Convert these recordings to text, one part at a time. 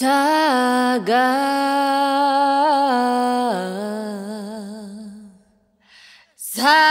Saga. Saga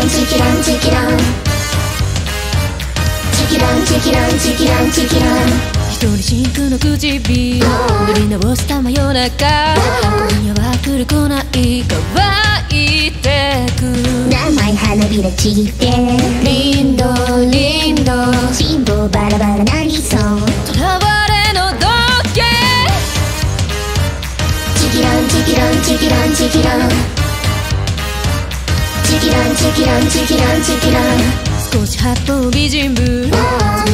ランチキランチキラン。チキランチキランチキランチキラン。一人真空の唇塗り直した真夜中。今夜は来る来ない乾いてく。何枚花びらちぎって。リンドリンド。辛抱バラバラなりそうチキランチキランチキラン。少し八方美人ぶ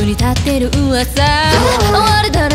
り立ってる噂。哀れだ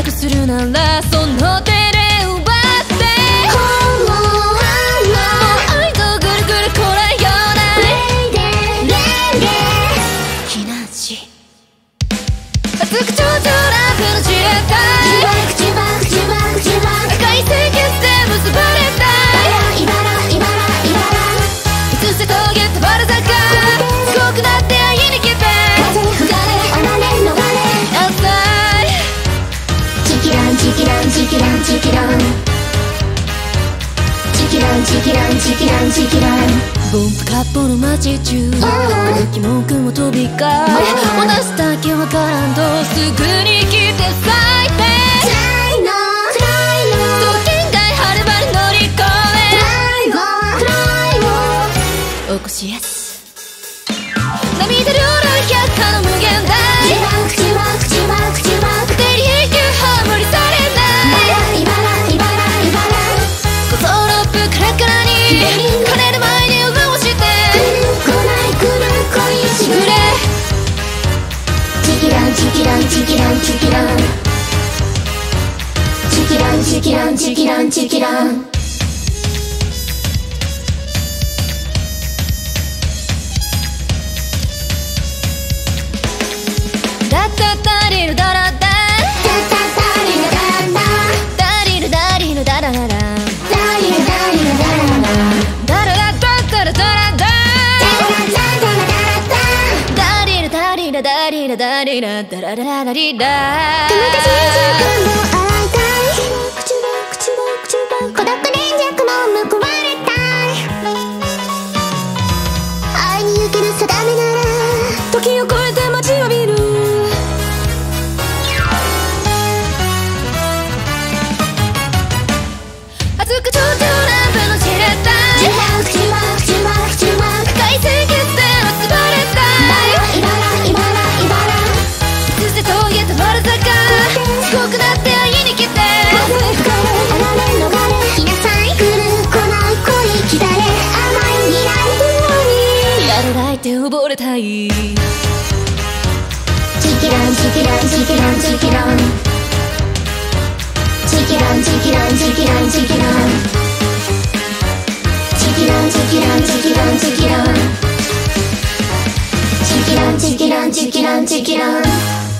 ボンプカッポの街中。歩き文句も飛び交い同じだけわからんとすぐに来て咲い。てフライのフチキラン。ダッダッダリルダラダタ。タタリラダンダダリルダリルダラララ。ダリラダリラダララ。ダララダッダラダラダダラダラダラダリルダリルダリルダリルダララララリラ。友達に今度会い時なら時を越らないて溺れたい。チキランチキランチキランチキラン。チキランチキランチキランチキラン。チキランチキランチキランチキラン。チキランチキランチキランチキラン。